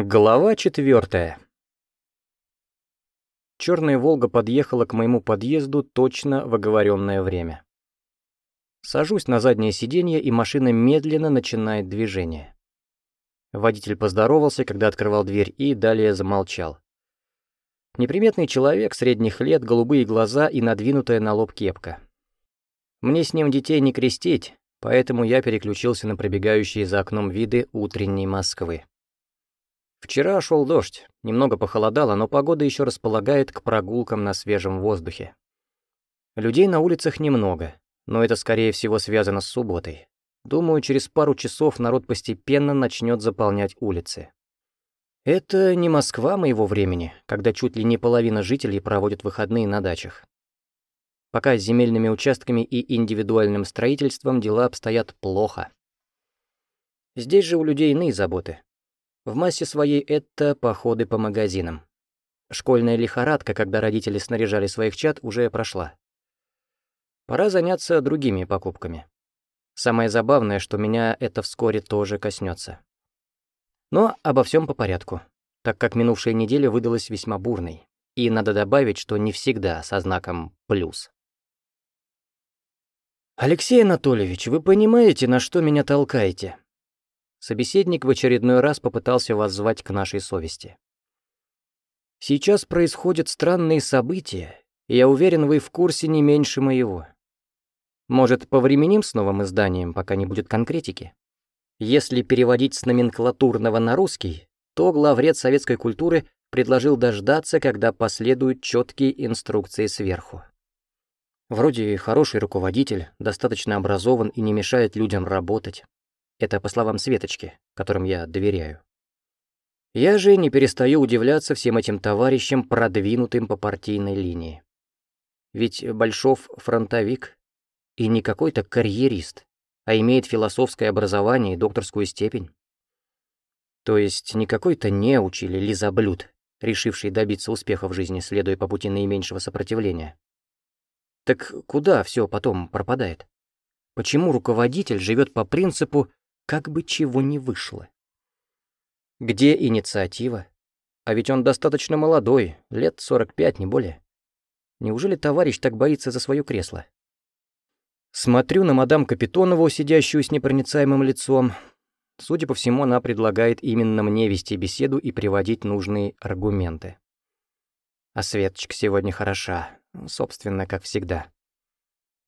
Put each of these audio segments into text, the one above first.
Глава четвертая. Черная «Волга» подъехала к моему подъезду точно в оговоренное время. Сажусь на заднее сиденье, и машина медленно начинает движение. Водитель поздоровался, когда открывал дверь, и далее замолчал. Неприметный человек средних лет, голубые глаза и надвинутая на лоб кепка. Мне с ним детей не крестить, поэтому я переключился на пробегающие за окном виды утренней Москвы. Вчера шел дождь, немного похолодало, но погода еще располагает к прогулкам на свежем воздухе. Людей на улицах немного, но это, скорее всего, связано с субботой. Думаю, через пару часов народ постепенно начнет заполнять улицы. Это не Москва моего времени, когда чуть ли не половина жителей проводят выходные на дачах. Пока с земельными участками и индивидуальным строительством дела обстоят плохо. Здесь же у людей иные заботы. В массе своей это походы по магазинам. Школьная лихорадка, когда родители снаряжали своих чад, уже прошла. Пора заняться другими покупками. Самое забавное, что меня это вскоре тоже коснется. Но обо всем по порядку, так как минувшая неделя выдалась весьма бурной. И надо добавить, что не всегда со знаком «плюс». «Алексей Анатольевич, вы понимаете, на что меня толкаете?» Собеседник в очередной раз попытался воззвать к нашей совести. «Сейчас происходят странные события, и я уверен, вы в курсе не меньше моего. Может, повременим с новым изданием, пока не будет конкретики? Если переводить с номенклатурного на русский, то главред советской культуры предложил дождаться, когда последуют четкие инструкции сверху. Вроде хороший руководитель, достаточно образован и не мешает людям работать. Это по словам Светочки, которым я доверяю. Я же не перестаю удивляться всем этим товарищам, продвинутым по партийной линии. Ведь Большов фронтовик и не какой-то карьерист, а имеет философское образование и докторскую степень. То есть не какой-то неуч или лизоблюд, решивший добиться успеха в жизни, следуя по пути наименьшего сопротивления. Так куда все потом пропадает? Почему руководитель живет по принципу как бы чего не вышло. Где инициатива? А ведь он достаточно молодой, лет 45, не более. Неужели товарищ так боится за свое кресло? Смотрю на мадам Капитонову, сидящую с непроницаемым лицом. Судя по всему, она предлагает именно мне вести беседу и приводить нужные аргументы. А Светочка сегодня хороша, собственно, как всегда.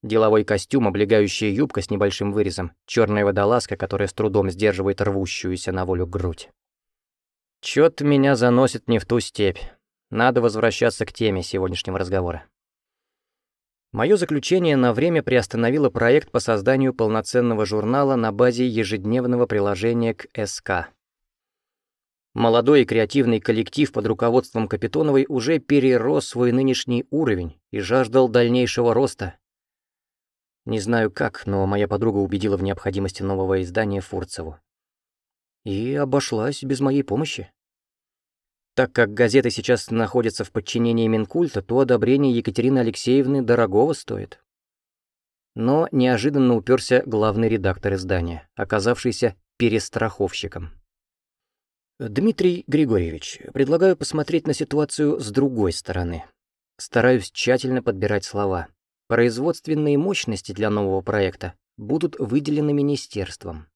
Деловой костюм, облегающая юбка с небольшим вырезом, черная водолазка, которая с трудом сдерживает рвущуюся на волю грудь. Чё-то меня заносит не в ту степь. Надо возвращаться к теме сегодняшнего разговора. Мое заключение на время приостановило проект по созданию полноценного журнала на базе ежедневного приложения к СК. Молодой и креативный коллектив под руководством Капитоновой уже перерос свой нынешний уровень и жаждал дальнейшего роста, не знаю как, но моя подруга убедила в необходимости нового издания Фурцеву. И обошлась без моей помощи. Так как газеты сейчас находятся в подчинении Минкульта, то одобрение Екатерины Алексеевны дорогого стоит. Но неожиданно уперся главный редактор издания, оказавшийся перестраховщиком. «Дмитрий Григорьевич, предлагаю посмотреть на ситуацию с другой стороны. Стараюсь тщательно подбирать слова. Производственные мощности для нового проекта будут выделены министерством.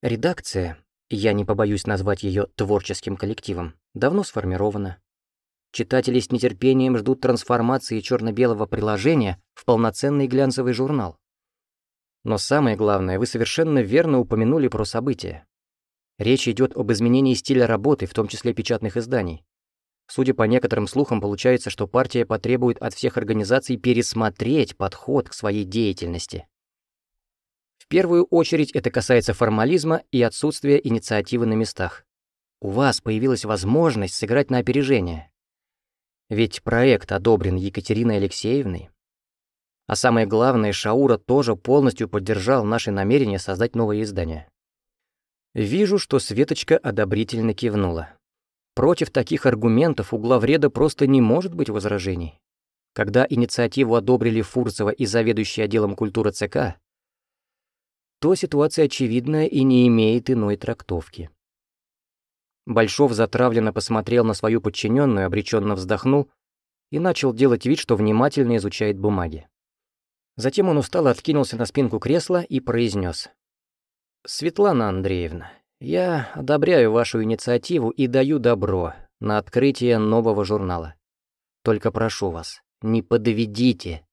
Редакция, я не побоюсь назвать ее творческим коллективом, давно сформирована. Читатели с нетерпением ждут трансформации черно-белого приложения в полноценный глянцевый журнал. Но самое главное, вы совершенно верно упомянули про события. Речь идет об изменении стиля работы, в том числе печатных изданий. Судя по некоторым слухам, получается, что партия потребует от всех организаций пересмотреть подход к своей деятельности. В первую очередь это касается формализма и отсутствия инициативы на местах. У вас появилась возможность сыграть на опережение. Ведь проект одобрен Екатериной Алексеевной. А самое главное, Шаура тоже полностью поддержал наши намерения создать новое издание. Вижу, что Светочка одобрительно кивнула. Против таких аргументов у главреда просто не может быть возражений. Когда инициативу одобрили Фурцева и заведующий отделом культуры ЦК, то ситуация очевидная и не имеет иной трактовки. Большов затравленно посмотрел на свою подчиненную, обреченно вздохнул и начал делать вид, что внимательно изучает бумаги. Затем он устало откинулся на спинку кресла и произнес: «Светлана Андреевна, я одобряю вашу инициативу и даю добро на открытие нового журнала. Только прошу вас, не подведите».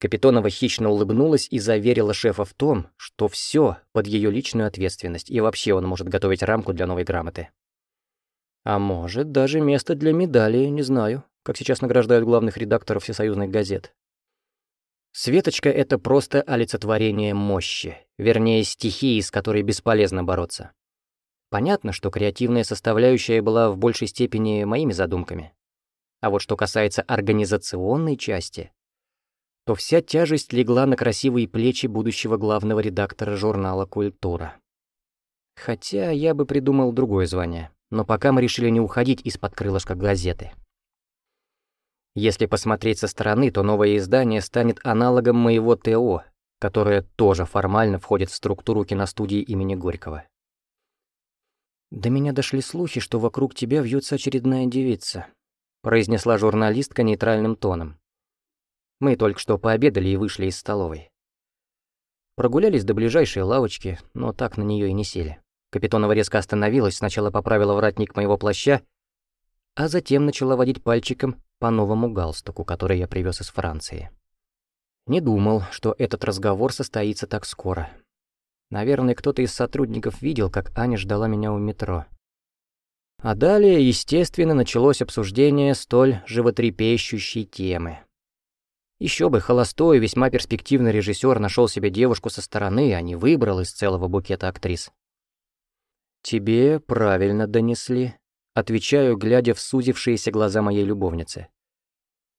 Капитонова хищно улыбнулась и заверила шефа в том, что все под ее личную ответственность, и вообще он может готовить рамку для новой грамоты. А может, даже место для медали, не знаю, как сейчас награждают главных редакторов всесоюзных газет. Светочка — это просто олицетворение мощи, вернее, стихии, с которой бесполезно бороться. Понятно, что креативная составляющая была в большей степени моими задумками. А вот что касается организационной части, то вся тяжесть легла на красивые плечи будущего главного редактора журнала «Культура». Хотя я бы придумал другое звание, но пока мы решили не уходить из-под крылышка газеты. Если посмотреть со стороны, то новое издание станет аналогом моего ТО, которое тоже формально входит в структуру киностудии имени Горького. «До меня дошли слухи, что вокруг тебя вьется очередная девица», произнесла журналистка нейтральным тоном. Мы только что пообедали и вышли из столовой. Прогулялись до ближайшей лавочки, но так на нее и не сели. Капитонова резко остановилась, сначала поправила воротник моего плаща, а затем начала водить пальчиком по новому галстуку, который я привез из Франции. Не думал, что этот разговор состоится так скоро. Наверное, кто-то из сотрудников видел, как Аня ждала меня у метро. А далее, естественно, началось обсуждение столь животрепещущей темы. Еще бы, холостой, весьма перспективный режиссер нашел себе девушку со стороны, а не выбрал из целого букета актрис. «Тебе правильно донесли», Отвечаю, глядя в сузившиеся глаза моей любовницы.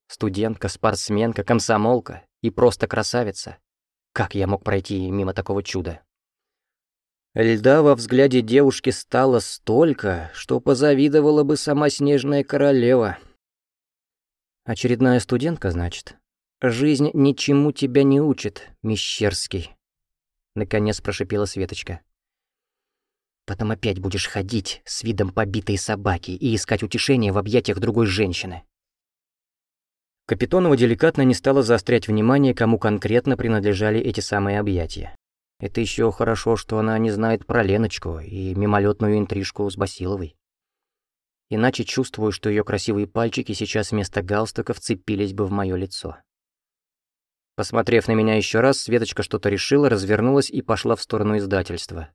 Студентка, спортсменка, комсомолка и просто красавица. Как я мог пройти мимо такого чуда? Льда во взгляде девушки стало столько, что позавидовала бы сама снежная королева. Очередная студентка, значит? Жизнь ничему тебя не учит, Мещерский. Наконец прошипела Светочка. Потом опять будешь ходить с видом побитой собаки и искать утешение в объятиях другой женщины. Капитонова деликатно не стала заострять внимание, кому конкретно принадлежали эти самые объятия. Это еще хорошо, что она не знает про Леночку и мимолетную интрижку с Басиловой. Иначе чувствую, что ее красивые пальчики сейчас вместо галстука вцепились бы в мое лицо. Посмотрев на меня еще раз, Светочка что-то решила, развернулась и пошла в сторону издательства.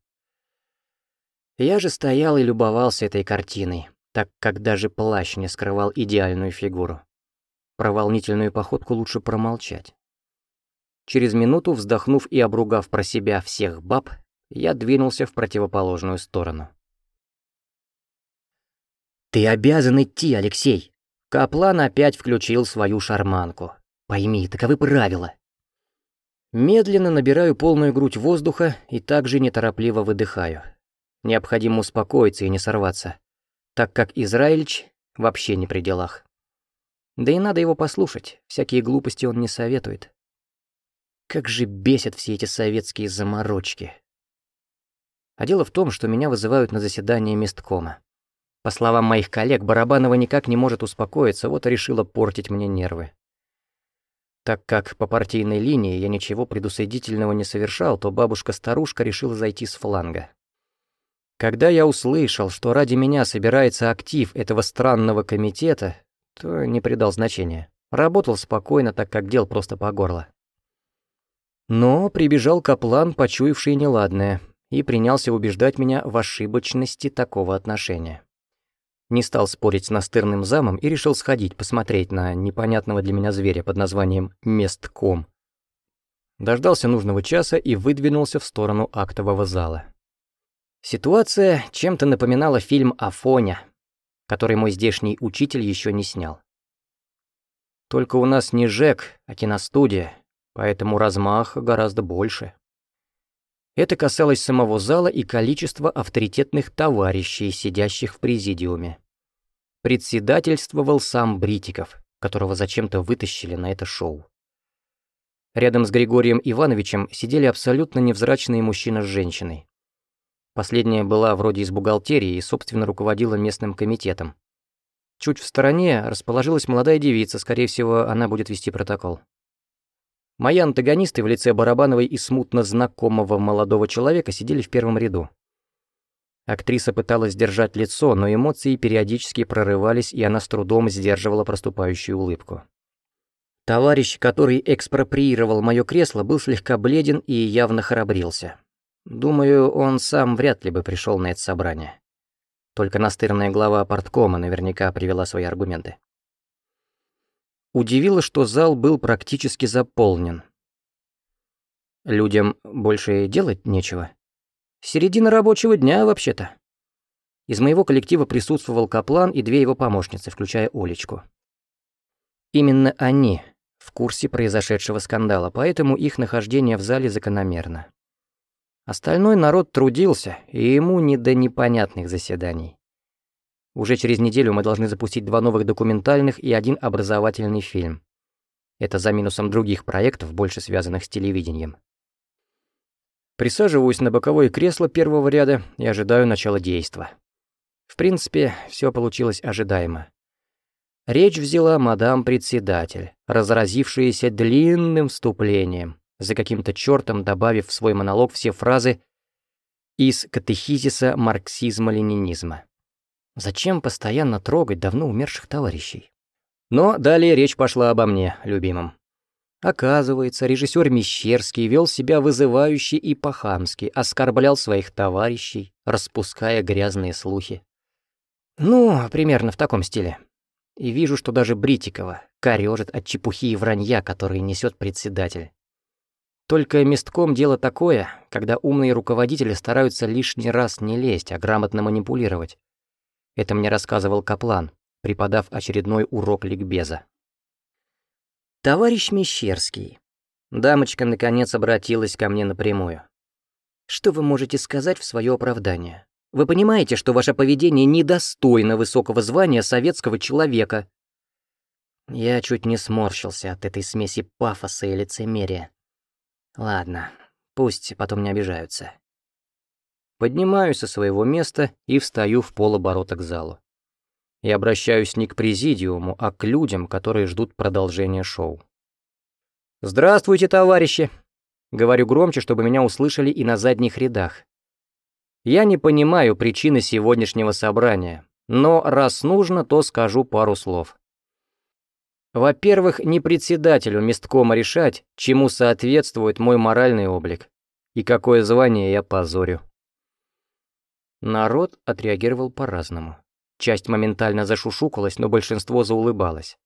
Я же стоял и любовался этой картиной, так как даже плащ не скрывал идеальную фигуру. Про волнительную походку лучше промолчать. Через минуту, вздохнув и обругав про себя всех баб, я двинулся в противоположную сторону. «Ты обязан идти, Алексей!» Каплан опять включил свою шарманку. «Пойми, таковы правила». Медленно набираю полную грудь воздуха и также неторопливо выдыхаю. Необходимо успокоиться и не сорваться, так как Израильч вообще не при делах. Да и надо его послушать, всякие глупости он не советует. Как же бесят все эти советские заморочки. А дело в том, что меня вызывают на заседание месткома. По словам моих коллег, Барабанова никак не может успокоиться, вот и решила портить мне нервы. Так как по партийной линии я ничего предусудительного не совершал, то бабушка-старушка решила зайти с фланга. Когда я услышал, что ради меня собирается актив этого странного комитета, то не придал значения. Работал спокойно, так как дел просто по горло. Но прибежал Каплан, почуявший неладное, и принялся убеждать меня в ошибочности такого отношения. Не стал спорить с настырным замом и решил сходить посмотреть на непонятного для меня зверя под названием «Местком». Дождался нужного часа и выдвинулся в сторону актового зала. Ситуация чем-то напоминала фильм «Афоня», который мой здешний учитель еще не снял. Только у нас не ЖЭК, а киностудия, поэтому размах гораздо больше. Это касалось самого зала и количества авторитетных товарищей, сидящих в президиуме. Председательствовал сам Бритиков, которого зачем-то вытащили на это шоу. Рядом с Григорием Ивановичем сидели абсолютно невзрачные мужчина с женщиной. Последняя была вроде из бухгалтерии и, собственно, руководила местным комитетом. Чуть в стороне расположилась молодая девица, скорее всего, она будет вести протокол. Мои антагонисты в лице Барабановой и смутно знакомого молодого человека сидели в первом ряду. Актриса пыталась держать лицо, но эмоции периодически прорывались, и она с трудом сдерживала проступающую улыбку. Товарищ, который экспроприировал мое кресло, был слегка бледен и явно храбрился. Думаю, он сам вряд ли бы пришел на это собрание. Только настырная глава порткома наверняка привела свои аргументы. Удивило, что зал был практически заполнен. Людям больше делать нечего. Середина рабочего дня, вообще-то. Из моего коллектива присутствовал Каплан и две его помощницы, включая Олечку. Именно они в курсе произошедшего скандала, поэтому их нахождение в зале закономерно. Остальной народ трудился, и ему не до непонятных заседаний. Уже через неделю мы должны запустить два новых документальных и один образовательный фильм. Это за минусом других проектов, больше связанных с телевидением. Присаживаюсь на боковое кресло первого ряда и ожидаю начала действа. В принципе, все получилось ожидаемо. Речь взяла мадам-председатель, разразившаяся длинным вступлением, за каким-то чертом добавив в свой монолог все фразы из катехизиса марксизма-ленинизма. Зачем постоянно трогать давно умерших товарищей? Но далее речь пошла обо мне, любимом. Оказывается, режиссер Мещерский вел себя вызывающе и по-хамски, оскорблял своих товарищей, распуская грязные слухи. Ну, примерно в таком стиле. И вижу, что даже Бритикова корёжит от чепухи и вранья, которые несет председатель. Только местком дело такое, когда умные руководители стараются лишний раз не лезть, а грамотно манипулировать. Это мне рассказывал Каплан, преподав очередной урок ликбеза. «Товарищ Мещерский», дамочка наконец обратилась ко мне напрямую. «Что вы можете сказать в свое оправдание? Вы понимаете, что ваше поведение недостойно высокого звания советского человека?» Я чуть не сморщился от этой смеси пафоса и лицемерия. Ладно, пусть потом не обижаются. Поднимаюсь со своего места и встаю в полоборота к залу. И обращаюсь не к президиуму, а к людям, которые ждут продолжения шоу. «Здравствуйте, товарищи!» Говорю громче, чтобы меня услышали и на задних рядах. Я не понимаю причины сегодняшнего собрания, но раз нужно, то скажу пару слов. Во-первых, не председателю месткома решать, чему соответствует мой моральный облик и какое звание я позорю. Народ отреагировал по-разному. Часть моментально зашушукалась, но большинство заулыбалось.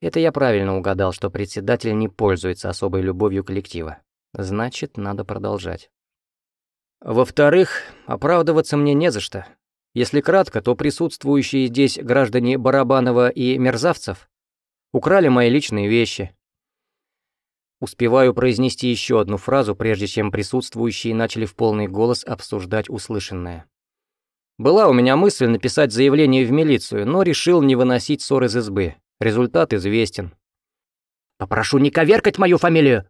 Это я правильно угадал, что председатель не пользуется особой любовью коллектива. Значит, надо продолжать. Во-вторых, оправдываться мне не за что. Если кратко, то присутствующие здесь граждане Барабанова и Мерзавцев Украли мои личные вещи. Успеваю произнести еще одну фразу, прежде чем присутствующие начали в полный голос обсуждать услышанное. Была у меня мысль написать заявление в милицию, но решил не выносить ссор из избы. Результат известен. «Попрошу не коверкать мою фамилию!»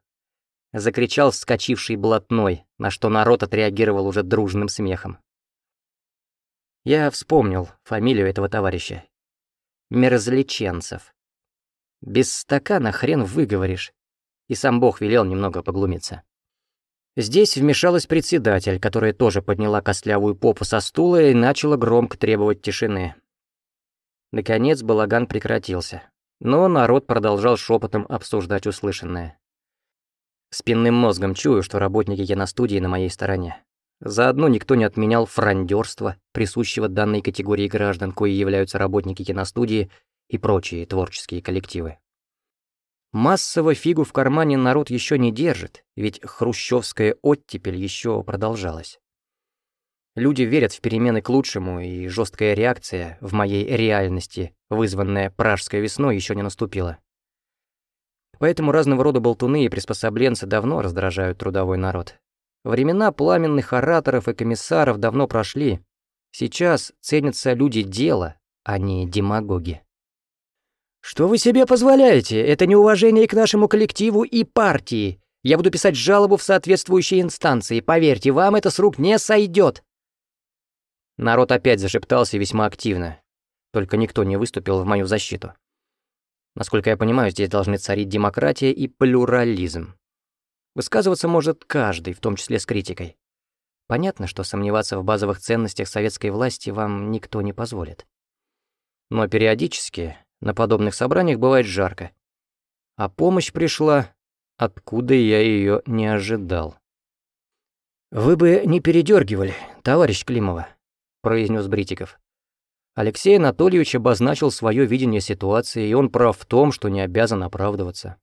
Закричал вскочивший блатной, на что народ отреагировал уже дружным смехом. Я вспомнил фамилию этого товарища. Мерзличенцев. Без стакана хрен выговоришь. И сам Бог велел немного поглумиться. Здесь вмешалась председатель, которая тоже подняла костлявую попу со стула и начала громко требовать тишины. Наконец балаган прекратился, но народ продолжал шепотом обсуждать услышанное. Спинным мозгом чую, что работники киностудии на моей стороне. Заодно никто не отменял франдерство, присущего данной категории граждан, кои являются работники киностудии и прочие творческие коллективы. Массово фигу в кармане народ еще не держит, ведь хрущевская оттепель еще продолжалась. Люди верят в перемены к лучшему, и жесткая реакция в моей реальности, вызванная пражской весной, еще не наступила. Поэтому разного рода болтуны и приспособленцы давно раздражают трудовой народ. Времена пламенных ораторов и комиссаров давно прошли. Сейчас ценятся люди дела, а не демагоги. «Что вы себе позволяете? Это неуважение к нашему коллективу и партии. Я буду писать жалобу в соответствующие инстанции. Поверьте, вам это с рук не сойдет!» Народ опять зашептался весьма активно, только никто не выступил в мою защиту. Насколько я понимаю, здесь должны царить демократия и плюрализм. Высказываться может каждый, в том числе с критикой. Понятно, что сомневаться в базовых ценностях советской власти вам никто не позволит. Но периодически на подобных собраниях бывает жарко. А помощь пришла, откуда я ее не ожидал. «Вы бы не передергивали, товарищ Климова», — произнес Бритиков. Алексей Анатольевич обозначил свое видение ситуации, и он прав в том, что не обязан оправдываться.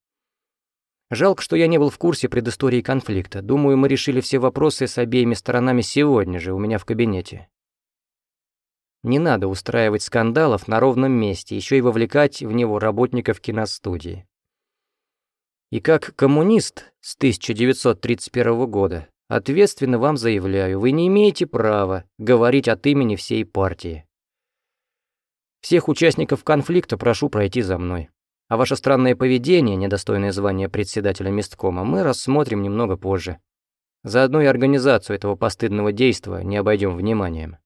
Жалко, что я не был в курсе предыстории конфликта. Думаю, мы решили все вопросы с обеими сторонами сегодня же у меня в кабинете. Не надо устраивать скандалов на ровном месте, еще и вовлекать в него работников киностудии. И как коммунист с 1931 года ответственно вам заявляю, вы не имеете права говорить от имени всей партии. Всех участников конфликта прошу пройти за мной. А ваше странное поведение, недостойное звания председателя месткома, мы рассмотрим немного позже. Заодно и организацию этого постыдного действа не обойдем вниманием.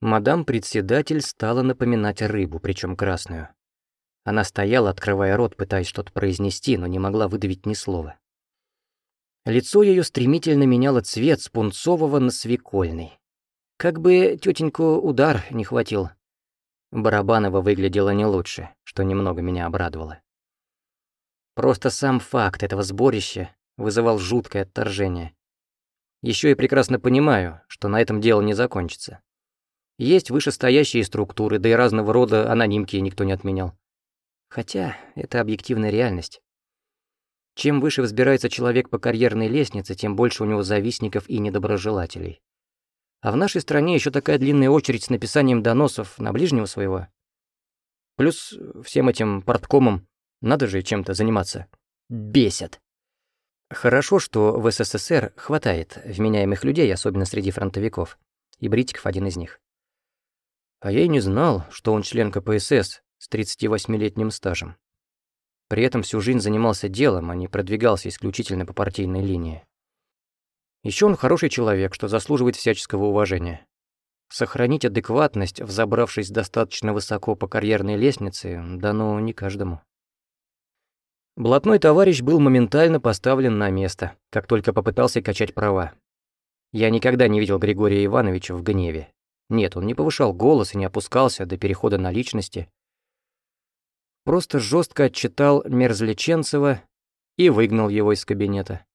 Мадам-председатель стала напоминать рыбу, причем красную. Она стояла, открывая рот, пытаясь что-то произнести, но не могла выдавить ни слова. Лицо ее стремительно меняло цвет с пунцового на свекольный. Как бы тетеньку удар не хватил. Барабанова выглядела не лучше, что немного меня обрадовало. Просто сам факт этого сборища вызывал жуткое отторжение. Еще и прекрасно понимаю, что на этом дело не закончится. Есть вышестоящие структуры, да и разного рода анонимки никто не отменял. Хотя это объективная реальность. Чем выше взбирается человек по карьерной лестнице, тем больше у него завистников и недоброжелателей. А в нашей стране еще такая длинная очередь с написанием доносов на ближнего своего. Плюс всем этим порткомам надо же чем-то заниматься. Бесит. Хорошо, что в СССР хватает вменяемых людей, особенно среди фронтовиков. И Бритиков один из них. А я и не знал, что он член КПСС с 38-летним стажем. При этом всю жизнь занимался делом, а не продвигался исключительно по партийной линии. Еще он хороший человек, что заслуживает всяческого уважения. Сохранить адекватность, взобравшись достаточно высоко по карьерной лестнице, дано не каждому. Блатной товарищ был моментально поставлен на место, как только попытался качать права. Я никогда не видел Григория Ивановича в гневе. Нет, он не повышал голос и не опускался до перехода на личности. Просто жестко отчитал Мерзличенцева и выгнал его из кабинета.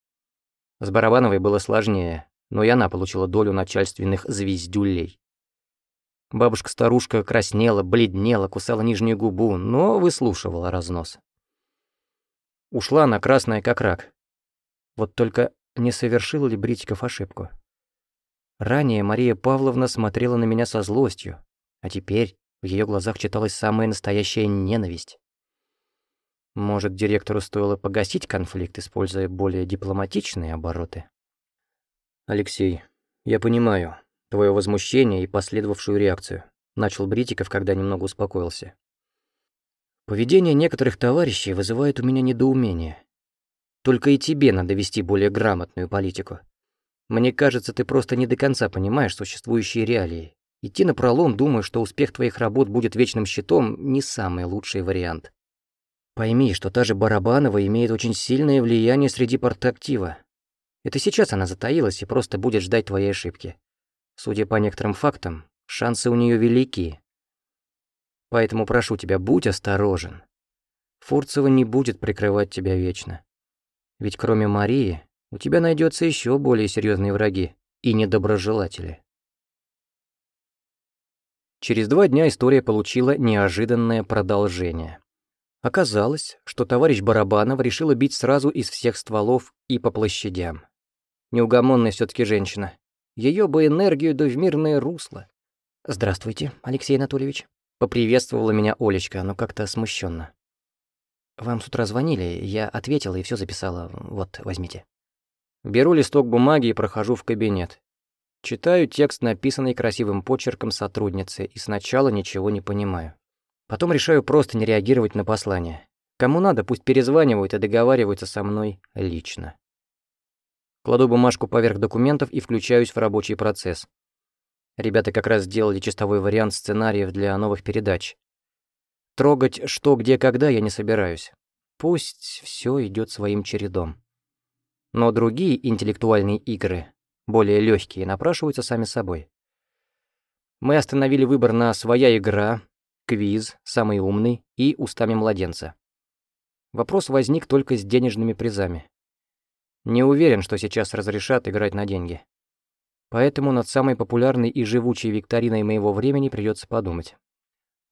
С Барабановой было сложнее, но и она получила долю начальственных звездюлей. Бабушка-старушка краснела, бледнела, кусала нижнюю губу, но выслушивала разнос. Ушла она красная, как рак. Вот только не совершил ли Бритиков ошибку? Ранее Мария Павловна смотрела на меня со злостью, а теперь в ее глазах читалась самая настоящая ненависть. Может, директору стоило погасить конфликт, используя более дипломатичные обороты? «Алексей, я понимаю твое возмущение и последовавшую реакцию», начал Бритиков, когда немного успокоился. «Поведение некоторых товарищей вызывает у меня недоумение. Только и тебе надо вести более грамотную политику. Мне кажется, ты просто не до конца понимаешь существующие реалии. Идти на пролом, думая, что успех твоих работ будет вечным щитом, не самый лучший вариант. Пойми, что та же Барабанова имеет очень сильное влияние среди портактива. Это сейчас она затаилась и просто будет ждать твоей ошибки. Судя по некоторым фактам, шансы у нее велики. Поэтому прошу тебя, будь осторожен. Фурцева не будет прикрывать тебя вечно. Ведь кроме Марии, у тебя найдется еще более серьезные враги и недоброжелатели. Через два дня история получила неожиданное продолжение. Оказалось, что товарищ Барабанов решил бить сразу из всех стволов и по площадям. Неугомонная все таки женщина. Ее бы энергию да в мирное русло. «Здравствуйте, Алексей Анатольевич», — поприветствовала меня Олечка, но как-то смущенно. «Вам с утра звонили, я ответила и все записала. Вот, возьмите». Беру листок бумаги и прохожу в кабинет. Читаю текст, написанный красивым почерком сотрудницы, и сначала ничего не понимаю. Потом решаю просто не реагировать на послание. Кому надо, пусть перезванивают и договариваются со мной лично. Кладу бумажку поверх документов и включаюсь в рабочий процесс. Ребята как раз сделали чистовой вариант сценариев для новых передач. Трогать что, где, когда я не собираюсь. Пусть все идет своим чередом. Но другие интеллектуальные игры, более легкие, напрашиваются сами собой. Мы остановили выбор на «Своя игра», «Квиз», «Самый умный» и «Устами младенца». Вопрос возник только с денежными призами. Не уверен, что сейчас разрешат играть на деньги. Поэтому над самой популярной и живучей викториной моего времени придется подумать.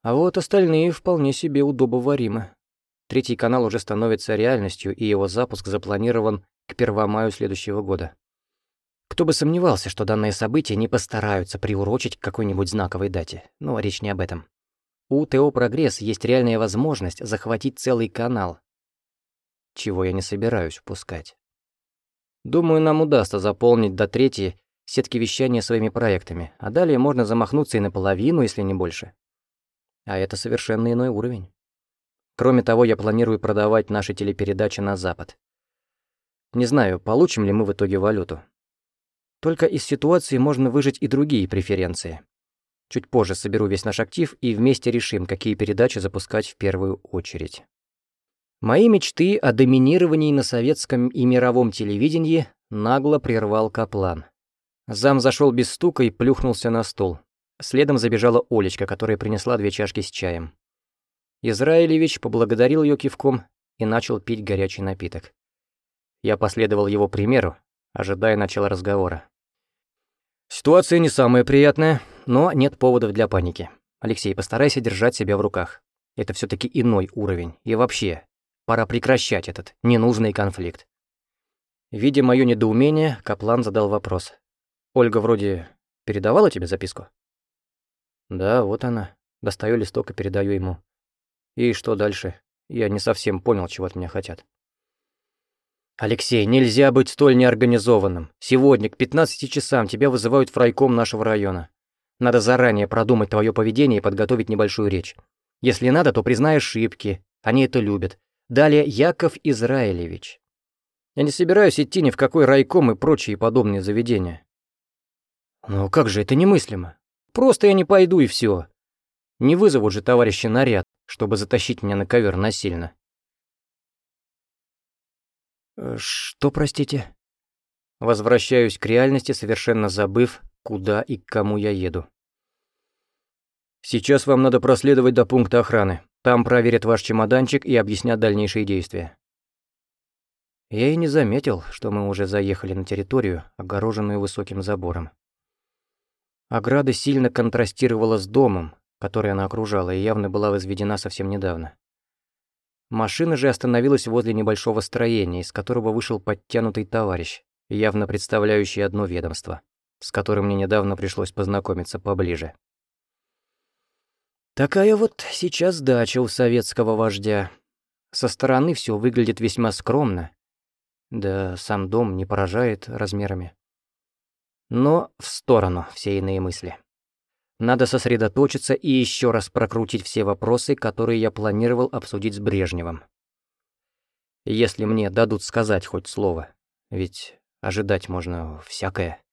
А вот остальные вполне себе удобоваримы. Третий канал уже становится реальностью, и его запуск запланирован к 1 мая следующего года. Кто бы сомневался, что данное событие не постараются приурочить к какой-нибудь знаковой дате, но речь не об этом. У ТО «Прогресс» есть реальная возможность захватить целый канал, чего я не собираюсь упускать. Думаю, нам удастся заполнить до трети сетки вещания своими проектами, а далее можно замахнуться и наполовину, если не больше. А это совершенно иной уровень. Кроме того, я планирую продавать наши телепередачи на Запад. Не знаю, получим ли мы в итоге валюту. Только из ситуации можно выжить и другие преференции. Чуть позже соберу весь наш актив и вместе решим, какие передачи запускать в первую очередь. Мои мечты о доминировании на советском и мировом телевидении нагло прервал Каплан. Зам зашел без стука и плюхнулся на стол. Следом забежала Олечка, которая принесла две чашки с чаем. Израилевич поблагодарил ее кивком и начал пить горячий напиток. Я последовал его примеру, ожидая начала разговора. Ситуация не самая приятная, но нет поводов для паники. Алексей, постарайся держать себя в руках. Это все таки иной уровень. И вообще, пора прекращать этот ненужный конфликт. Видя мое недоумение, Каплан задал вопрос. «Ольга вроде передавала тебе записку?» Да, вот она. Достаю листок и передаю ему. И что дальше? Я не совсем понял, чего от меня хотят. «Алексей, нельзя быть столь неорганизованным. Сегодня к 15 часам тебя вызывают в райком нашего района. Надо заранее продумать твое поведение и подготовить небольшую речь. Если надо, то признай ошибки. Они это любят. Далее Яков Израилевич. Я не собираюсь идти ни в какой райком и прочие подобные заведения. Но как же это немыслимо? Просто я не пойду и все. Не вызовут же товарищи наряд, чтобы затащить меня на ковер насильно. Э, что, простите? Возвращаюсь к реальности, совершенно забыв, куда и к кому я еду. Сейчас вам надо проследовать до пункта охраны. Там проверят ваш чемоданчик и объяснят дальнейшие действия. Я и не заметил, что мы уже заехали на территорию, огороженную высоким забором. Ограда сильно контрастировала с домом, который она окружала, и явно была возведена совсем недавно. Машина же остановилась возле небольшого строения, из которого вышел подтянутый товарищ, явно представляющий одно ведомство, с которым мне недавно пришлось познакомиться поближе. Такая вот сейчас дача у советского вождя. Со стороны все выглядит весьма скромно. Да сам дом не поражает размерами. Но в сторону все иные мысли. Надо сосредоточиться и еще раз прокрутить все вопросы, которые я планировал обсудить с Брежневым. Если мне дадут сказать хоть слово, ведь ожидать можно всякое.